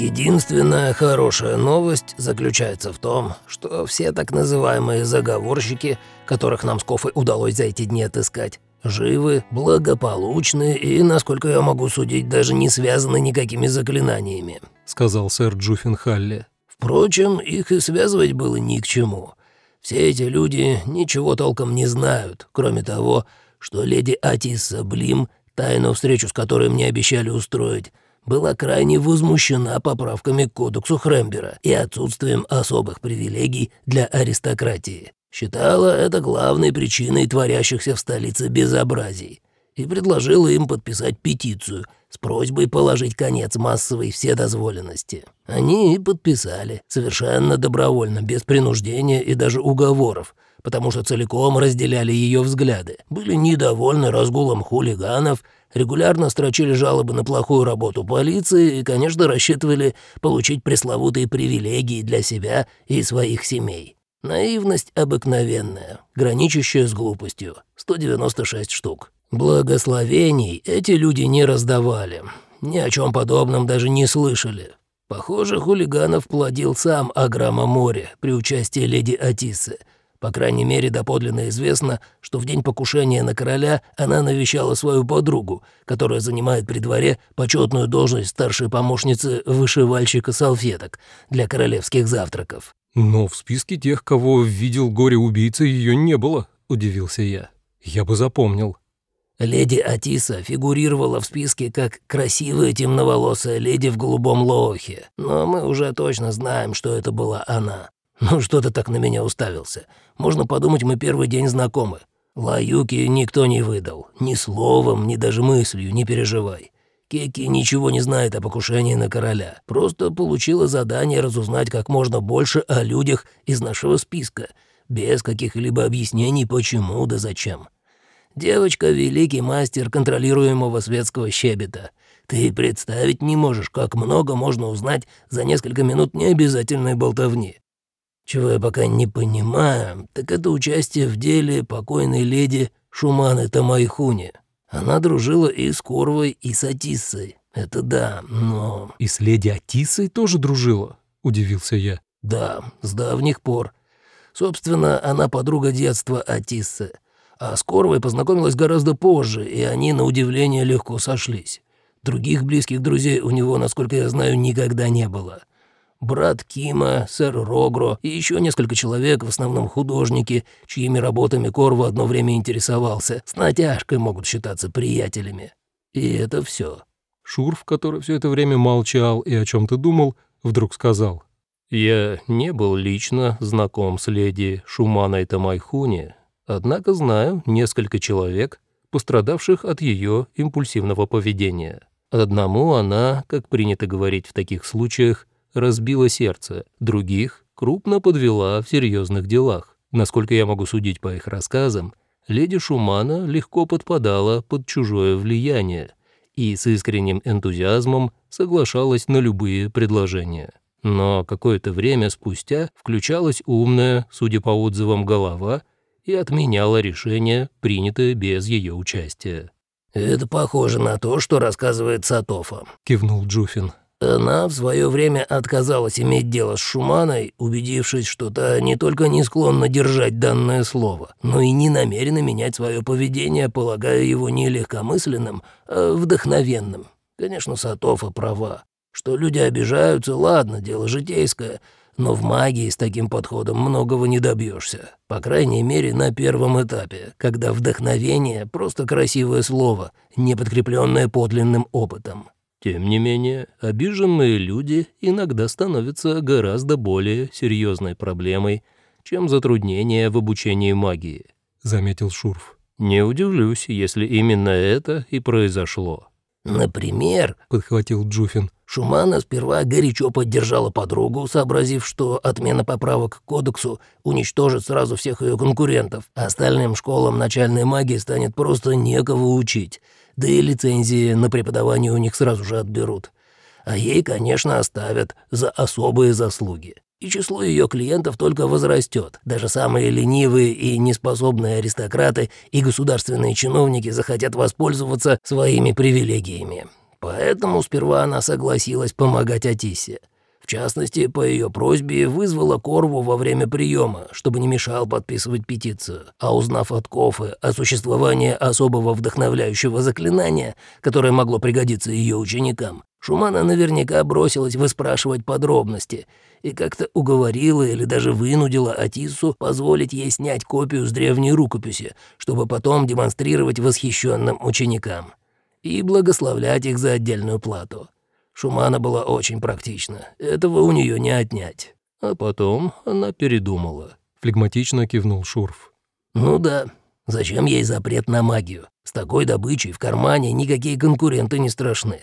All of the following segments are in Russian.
Единственная хорошая новость заключается в том, что все так называемые заговорщики, которых нам с Кофой удалось за эти дни отыскать, живы, благополучны и, насколько я могу судить, даже не связаны никакими заклинаниями», — сказал сэр Джуффин Халли. «Впрочем, их и связывать было ни к чему. Все эти люди ничего толком не знают, кроме того, что леди Атисса Блим, тайную встречу с которой мне обещали устроить, была крайне возмущена поправками к кодексу Хрембера и отсутствием особых привилегий для аристократии. Считала это главной причиной творящихся в столице безобразий и предложила им подписать петицию с просьбой положить конец массовой вседозволенности. Они и подписали, совершенно добровольно, без принуждения и даже уговоров, потому что целиком разделяли ее взгляды, были недовольны разгулом хулиганов – регулярно строчили жалобы на плохую работу полиции и, конечно, рассчитывали получить пресловутые привилегии для себя и своих семей. Наивность обыкновенная, граничащая с глупостью. 196 штук. Благословений эти люди не раздавали. Ни о чем подобном даже не слышали. Похоже, хулиганов плодил сам Аграма Море при участии леди Атисы – по крайней мере, доподлинно известно, что в день покушения на короля она навещала свою подругу, которая занимает при дворе почетную должность старшей помощницы вышивальщика салфеток для королевских завтраков. «Но в списке тех, кого видел горе-убийца, ее не было», — удивился я. «Я бы запомнил». Леди Атиса фигурировала в списке как красивая темноволосая леди в голубом лоохе, но мы уже точно знаем, что это была она. «Ну что ты так на меня уставился? Можно подумать, мы первый день знакомы. Лаюки никто не выдал. Ни словом, ни даже мыслью, не переживай. Кеки ничего не знает о покушении на короля. Просто получила задание разузнать как можно больше о людях из нашего списка, без каких-либо объяснений, почему да зачем. Девочка — великий мастер контролируемого светского щебета. Ты представить не можешь, как много можно узнать за несколько минут необязательной болтовни. Чего я пока не понимаю, так это участие в деле покойной леди Шуманы Тамайхуни. Она дружила и с Корвой, и с Атиссой. Это да, но... «И с леди Атисой тоже дружила?» — удивился я. «Да, с давних пор. Собственно, она подруга детства Атиссы. А с Корвой познакомилась гораздо позже, и они, на удивление, легко сошлись. Других близких друзей у него, насколько я знаю, никогда не было брат Кима, сэр Рогро и еще несколько человек, в основном художники, чьими работами Корво одно время интересовался, с натяжкой могут считаться приятелями. И это все. Шурф, который все это время молчал и о чем то думал, вдруг сказал. «Я не был лично знаком с леди Шуманой Тамайхуни, однако знаю несколько человек, пострадавших от ее импульсивного поведения. Одному она, как принято говорить в таких случаях, разбила сердце, других крупно подвела в серьезных делах. Насколько я могу судить по их рассказам, леди Шумана легко подпадала под чужое влияние и с искренним энтузиазмом соглашалась на любые предложения. Но какое-то время спустя включалась умная, судя по отзывам, голова и отменяла решение, принятое без ее участия. «Это похоже на то, что рассказывает Сатофа», — кивнул Джуфин. Она в свое время отказалась иметь дело с Шуманой, убедившись, что та не только не склонна держать данное слово, но и не намерена менять свое поведение, полагая его не легкомысленным, а вдохновенным. Конечно, Сатофа права. Что люди обижаются, ладно, дело житейское, но в магии с таким подходом многого не добьешься. По крайней мере, на первом этапе, когда вдохновение — просто красивое слово, не подкрепленное подлинным опытом. Тем не менее, обиженные люди иногда становятся гораздо более серьезной проблемой, чем затруднения в обучении магии», — заметил Шурф. «Не удивлюсь, если именно это и произошло». «Например», — подхватил Джуфин, Шумана сперва горячо поддержала подругу, сообразив, что отмена поправок к кодексу уничтожит сразу всех ее конкурентов. Остальным школам начальной магии станет просто некого учить да и лицензии на преподавание у них сразу же отберут. А ей, конечно, оставят за особые заслуги. И число ее клиентов только возрастет. Даже самые ленивые и неспособные аристократы и государственные чиновники захотят воспользоваться своими привилегиями. Поэтому сперва она согласилась помогать Атисе. В частности, по ее просьбе вызвала Корву во время приема, чтобы не мешал подписывать петицию. А узнав от Кофы о существовании особого вдохновляющего заклинания, которое могло пригодиться ее ученикам, Шумана наверняка бросилась выспрашивать подробности и как-то уговорила или даже вынудила Атису позволить ей снять копию с древней рукописи, чтобы потом демонстрировать восхищенным ученикам и благословлять их за отдельную плату. Шумана была очень практична, этого у нее не отнять. А потом она передумала. Флегматично кивнул Шурф. «Ну да, зачем ей запрет на магию? С такой добычей в кармане никакие конкуренты не страшны.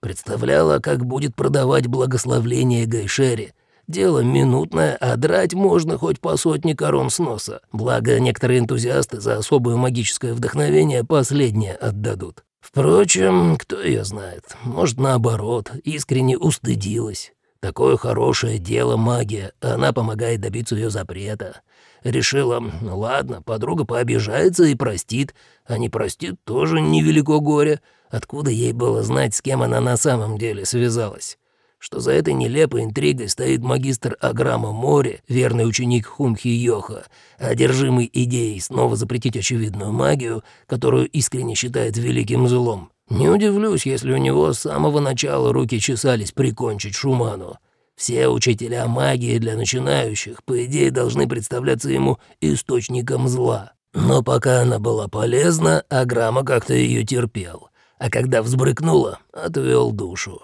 Представляла, как будет продавать благословление Гайшери. Дело минутное, а драть можно хоть по сотне корон с носа. Благо, некоторые энтузиасты за особое магическое вдохновение последнее отдадут. Впрочем, кто ее знает, может, наоборот, искренне устыдилась. Такое хорошее дело магия, она помогает добиться ее запрета. Решила, ну ладно, подруга пообижается и простит, а не простит тоже невелико горе. Откуда ей было знать, с кем она на самом деле связалась? Что за этой нелепой интригой стоит магистр Аграма Мори, верный ученик Хумхи Йоха, одержимый идеей снова запретить очевидную магию, которую искренне считает великим злом. Не удивлюсь, если у него с самого начала руки чесались прикончить Шуману. Все учителя магии для начинающих, по идее, должны представляться ему источником зла. Но пока она была полезна, Аграма как-то ее терпел а когда взбрыкнула, отвел душу.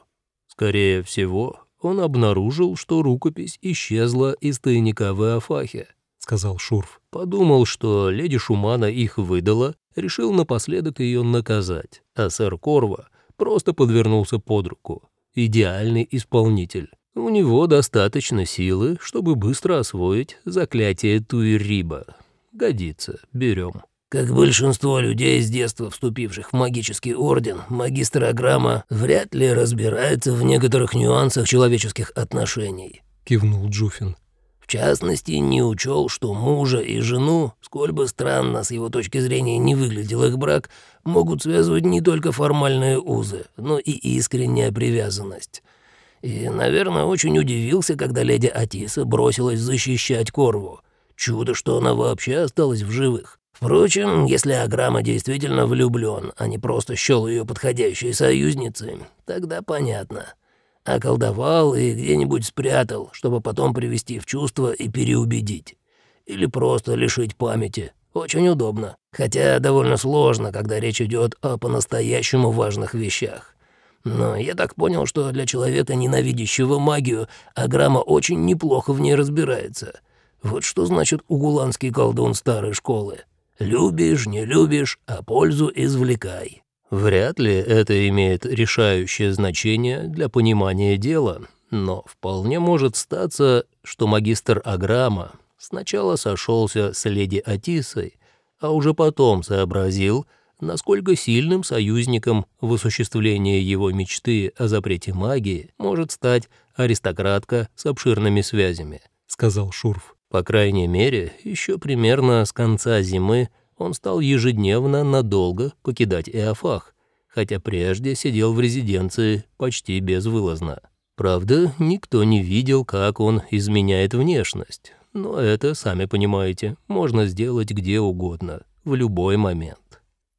Скорее всего, он обнаружил, что рукопись исчезла из тайника в Иофахе, сказал Шурф. Подумал, что леди Шумана их выдала, решил напоследок ее наказать, а сэр Корва просто подвернулся под руку. Идеальный исполнитель. У него достаточно силы, чтобы быстро освоить заклятие Туириба. Годится, берем. Как большинство людей с детства вступивших в магический орден, магистр Аграма вряд ли разбирается в некоторых нюансах человеческих отношений», — кивнул Джуфин. «В частности, не учел, что мужа и жену, сколь бы странно с его точки зрения не выглядел их брак, могут связывать не только формальные узы, но и искренняя привязанность. И, наверное, очень удивился, когда леди Атиса бросилась защищать Корву. Чудо, что она вообще осталась в живых. Впрочем, если Аграма действительно влюблен, а не просто счел ее подходящей союзницей, тогда понятно. Околдовал и где-нибудь спрятал, чтобы потом привести в чувство и переубедить. Или просто лишить памяти. Очень удобно. Хотя довольно сложно, когда речь идет о по-настоящему важных вещах. Но я так понял, что для человека, ненавидящего магию, Аграма очень неплохо в ней разбирается. Вот что значит угуланский колдун старой школы. Любишь, не любишь, а пользу извлекай». Вряд ли это имеет решающее значение для понимания дела, но вполне может статься, что магистр Аграма сначала сошелся с леди Атисой, а уже потом сообразил, насколько сильным союзником в осуществлении его мечты о запрете магии может стать аристократка с обширными связями, сказал Шурф. По крайней мере, еще примерно с конца зимы он стал ежедневно надолго покидать Эофах, хотя прежде сидел в резиденции почти безвылазно. Правда, никто не видел, как он изменяет внешность, но это, сами понимаете, можно сделать где угодно, в любой момент.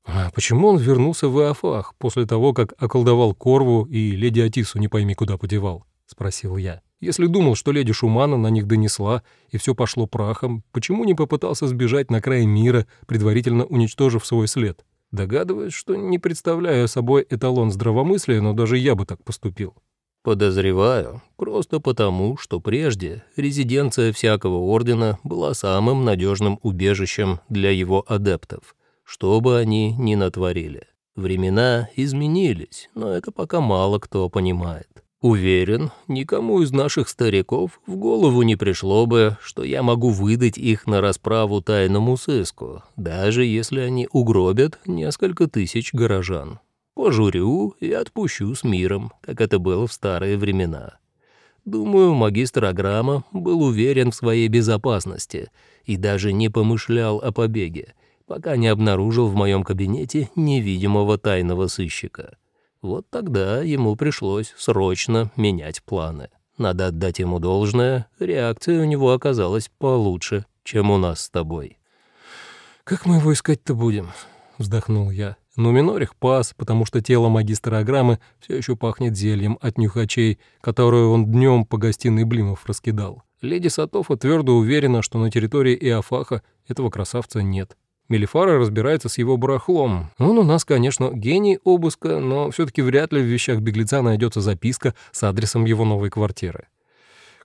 А почему он вернулся в Эофах после того, как околдовал Корву и леди Атису не пойми куда подевал? — спросил я. Если думал, что леди Шумана на них донесла, и все пошло прахом, почему не попытался сбежать на край мира, предварительно уничтожив свой след? Догадываюсь, что не представляю собой эталон здравомыслия, но даже я бы так поступил. Подозреваю, просто потому, что прежде резиденция всякого ордена была самым надежным убежищем для его адептов, что бы они ни натворили. Времена изменились, но это пока мало кто понимает. Уверен, никому из наших стариков в голову не пришло бы, что я могу выдать их на расправу тайному сыску, даже если они угробят несколько тысяч горожан. Пожурю и отпущу с миром, как это было в старые времена. Думаю, магистр Аграма был уверен в своей безопасности и даже не помышлял о побеге, пока не обнаружил в моем кабинете невидимого тайного сыщика. Вот тогда ему пришлось срочно менять планы. Надо отдать ему должное, реакция у него оказалась получше, чем у нас с тобой. «Как мы его искать-то будем?» — вздохнул я. Но Минорих пас, потому что тело магистра Аграмы все еще пахнет зельем от нюхачей, которую он днем по гостиной Блимов раскидал. Леди Сатофа твердо уверена, что на территории Иофаха этого красавца нет. Мелифара разбирается с его барахлом. Он у нас, конечно, гений обыска, но все таки вряд ли в вещах беглеца найдется записка с адресом его новой квартиры.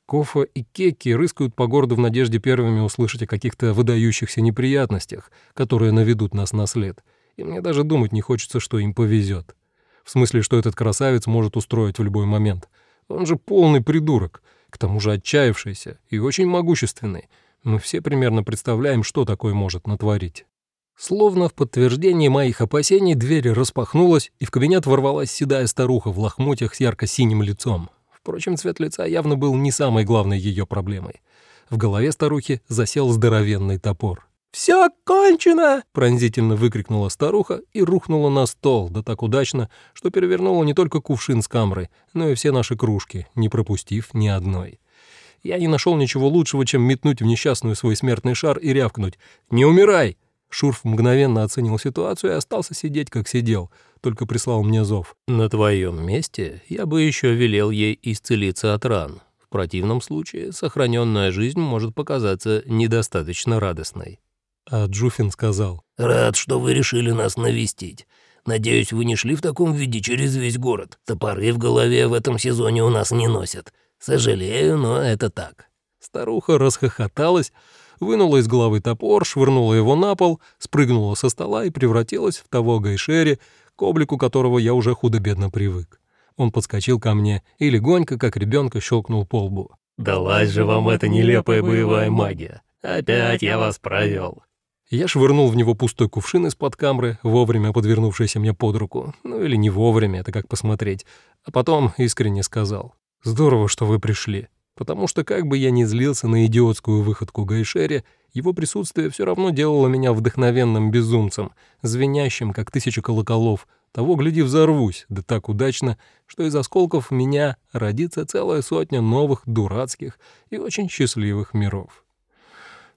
Кофа и Кеки рыскают по городу в надежде первыми услышать о каких-то выдающихся неприятностях, которые наведут нас на след. И мне даже думать не хочется, что им повезет. В смысле, что этот красавец может устроить в любой момент. Он же полный придурок, к тому же отчаявшийся и очень могущественный. Мы все примерно представляем, что такое может натворить. Словно в подтверждение моих опасений дверь распахнулась, и в кабинет ворвалась седая старуха в лохмотьях с ярко-синим лицом. Впрочем, цвет лица явно был не самой главной ее проблемой. В голове старухи засел здоровенный топор. «Все кончено!» — пронзительно выкрикнула старуха и рухнула на стол, да так удачно, что перевернула не только кувшин с камрой, но и все наши кружки, не пропустив ни одной. Я не нашел ничего лучшего, чем метнуть в несчастную свой смертный шар и рявкнуть «Не умирай!» Шурф мгновенно оценил ситуацию и остался сидеть, как сидел, только прислал мне зов. «На твоем месте я бы еще велел ей исцелиться от ран. В противном случае сохраненная жизнь может показаться недостаточно радостной». А Джуфин сказал. «Рад, что вы решили нас навестить. Надеюсь, вы не шли в таком виде через весь город. Топоры в голове в этом сезоне у нас не носят. Сожалею, но это так». Старуха расхохоталась, вынула из головы топор, швырнула его на пол, спрыгнула со стола и превратилась в того Гайшери, к облику которого я уже худо-бедно привык. Он подскочил ко мне и легонько, как ребенка, щелкнул по лбу. «Далась же вам эта нелепая боевая магия! Опять я вас провел. Я швырнул в него пустой кувшин из-под камры, вовремя подвернувшийся мне под руку. Ну или не вовремя, это как посмотреть. А потом искренне сказал. «Здорово, что вы пришли». Потому что как бы я ни злился на идиотскую выходку Гайшери, его присутствие все равно делало меня вдохновенным безумцем, звенящим, как тысяча колоколов. Того, гляди, взорвусь, да так удачно, что из осколков меня родится целая сотня новых, дурацких и очень счастливых миров.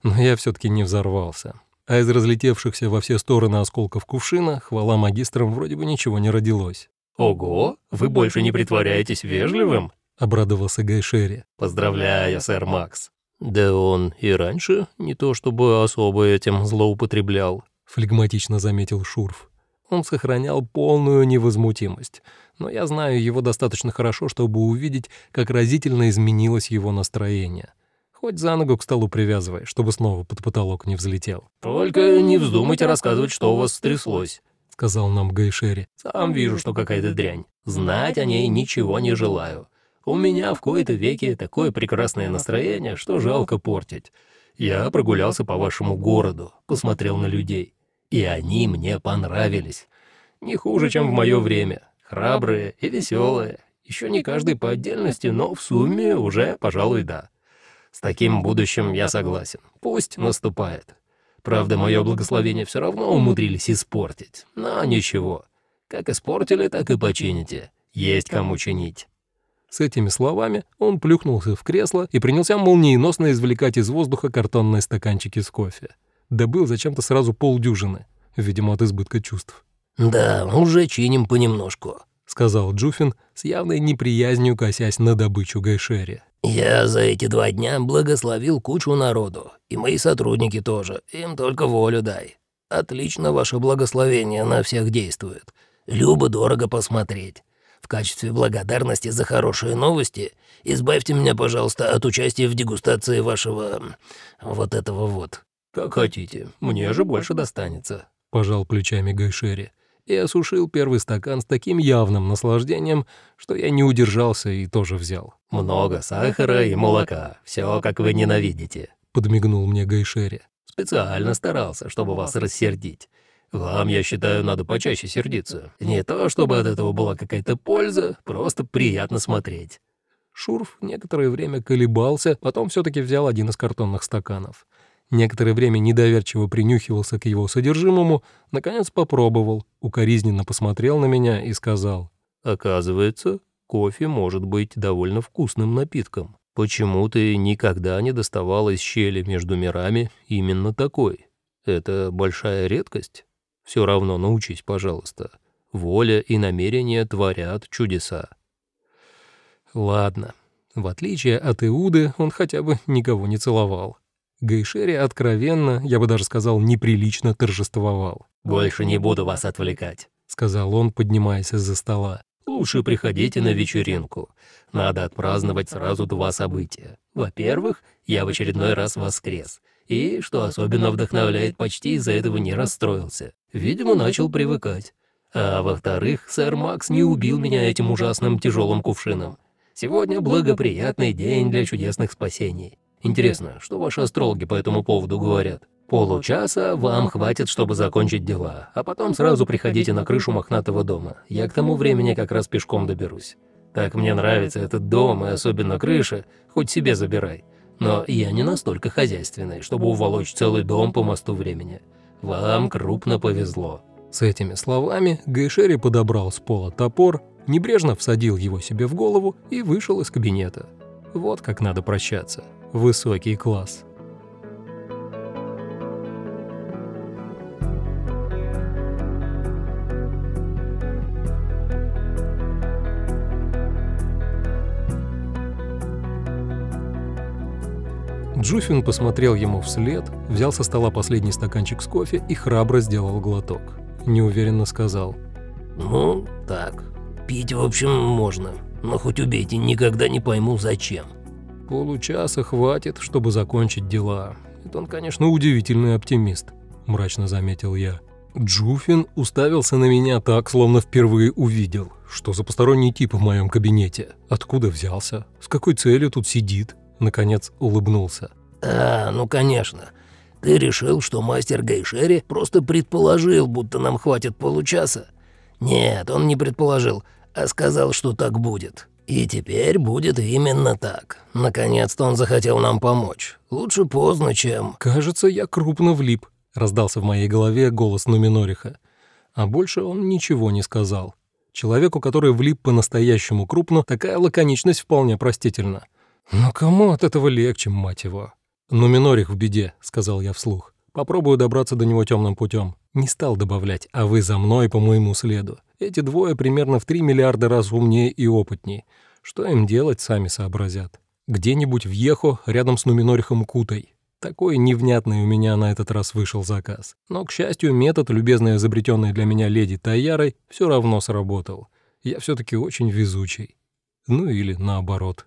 Но я все таки не взорвался а из разлетевшихся во все стороны осколков кувшина, хвала магистрам, вроде бы ничего не родилось. «Ого, вы больше не притворяетесь вежливым?» — обрадовался Гайшери. «Поздравляю, сэр Макс». «Да он и раньше не то чтобы особо этим злоупотреблял», — флегматично заметил Шурф. Он сохранял полную невозмутимость, но я знаю его достаточно хорошо, чтобы увидеть, как разительно изменилось его настроение. Хоть за ногу к столу привязывай, чтобы снова под потолок не взлетел. «Только не вздумайте рассказывать, что у вас стряслось», — сказал нам Гайшери. «Сам вижу, что какая-то дрянь. Знать о ней ничего не желаю. У меня в кои-то веке такое прекрасное настроение, что жалко портить. Я прогулялся по вашему городу, посмотрел на людей. И они мне понравились. Не хуже, чем в мое время. Храбрые и веселые. Еще не каждый по отдельности, но в сумме уже, пожалуй, да. С таким будущим я согласен. Пусть наступает. Правда, мое благословение все равно умудрились испортить. Но ничего. Как испортили, так и почините. Есть кому чинить». С этими словами он плюхнулся в кресло и принялся молниеносно извлекать из воздуха картонные стаканчики с кофе. Добыл зачем-то сразу полдюжины, видимо, от избытка чувств. «Да, уже чиним понемножку», — сказал Джуфин с явной неприязнью, косясь на добычу Гайшери. «Я за эти два дня благословил кучу народу, и мои сотрудники тоже, им только волю дай. Отлично ваше благословение на всех действует. Любо-дорого посмотреть. В качестве благодарности за хорошие новости избавьте меня, пожалуйста, от участия в дегустации вашего... вот этого вот». «Как хотите, мне же больше достанется», — пожал плечами Гайшери и осушил первый стакан с таким явным наслаждением, что я не удержался и тоже взял. «Много сахара и молока, все как вы ненавидите», — подмигнул мне Гайшери. «Специально старался, чтобы вас рассердить. Вам, я считаю, надо почаще сердиться. Не то, чтобы от этого была какая-то польза, просто приятно смотреть». Шурф некоторое время колебался, потом все таки взял один из картонных стаканов — Некоторое время недоверчиво принюхивался к его содержимому, наконец попробовал, укоризненно посмотрел на меня и сказал. Оказывается, кофе может быть довольно вкусным напитком. Почему ты никогда не доставал из щели между мирами именно такой? Это большая редкость? Все равно научись, пожалуйста. Воля и намерение творят чудеса. Ладно. В отличие от Иуды, он хотя бы никого не целовал. Гайшери откровенно, я бы даже сказал, неприлично торжествовал. «Больше не буду вас отвлекать», — сказал он, поднимаясь из-за стола. «Лучше приходите на вечеринку. Надо отпраздновать сразу два события. Во-первых, я в очередной раз воскрес. И, что особенно вдохновляет, почти из-за этого не расстроился. Видимо, начал привыкать. А во-вторых, сэр Макс не убил меня этим ужасным тяжелым кувшином. Сегодня благоприятный день для чудесных спасений. Интересно, что ваши астрологи по этому поводу говорят? Получаса вам хватит, чтобы закончить дела, а потом сразу приходите на крышу мохнатого дома. Я к тому времени как раз пешком доберусь. Так мне нравится этот дом, и особенно крыша, хоть себе забирай. Но я не настолько хозяйственный, чтобы уволочь целый дом по мосту времени. Вам крупно повезло». С этими словами Гайшери подобрал с пола топор, небрежно всадил его себе в голову и вышел из кабинета. Вот как надо прощаться высокий класс. Джуфин посмотрел ему вслед, взял со стола последний стаканчик с кофе и храбро сделал глоток. Неуверенно сказал. «Ну, так, пить, в общем, можно, но хоть убейте, никогда не пойму, зачем». Получаса хватит, чтобы закончить дела. Это он, конечно, удивительный оптимист, мрачно заметил я. Джуфин уставился на меня так, словно впервые увидел. Что за посторонний тип в моем кабинете? Откуда взялся? С какой целью тут сидит? Наконец улыбнулся. «А, ну конечно. Ты решил, что мастер Гайшери просто предположил, будто нам хватит получаса? Нет, он не предположил, а сказал, что так будет. И теперь будет именно так. Наконец-то он захотел нам помочь. Лучше поздно, чем... Кажется, я крупно влип, раздался в моей голове голос Нуминориха. А больше он ничего не сказал. Человеку, который влип по-настоящему крупно, такая лаконичность вполне простительна. Но кому от этого легче, мать его? Нуминорих в беде, сказал я вслух. Попробую добраться до него темным путем. Не стал добавлять, а вы за мной по моему следу. Эти двое примерно в 3 миллиарда раз умнее и опытнее. Что им делать, сами сообразят. Где-нибудь в Ехо, рядом с Нуминорихом Кутой. Такой невнятный у меня на этот раз вышел заказ. Но, к счастью, метод, любезно изобретенный для меня леди Тайярой, все равно сработал. Я все таки очень везучий. Ну или наоборот.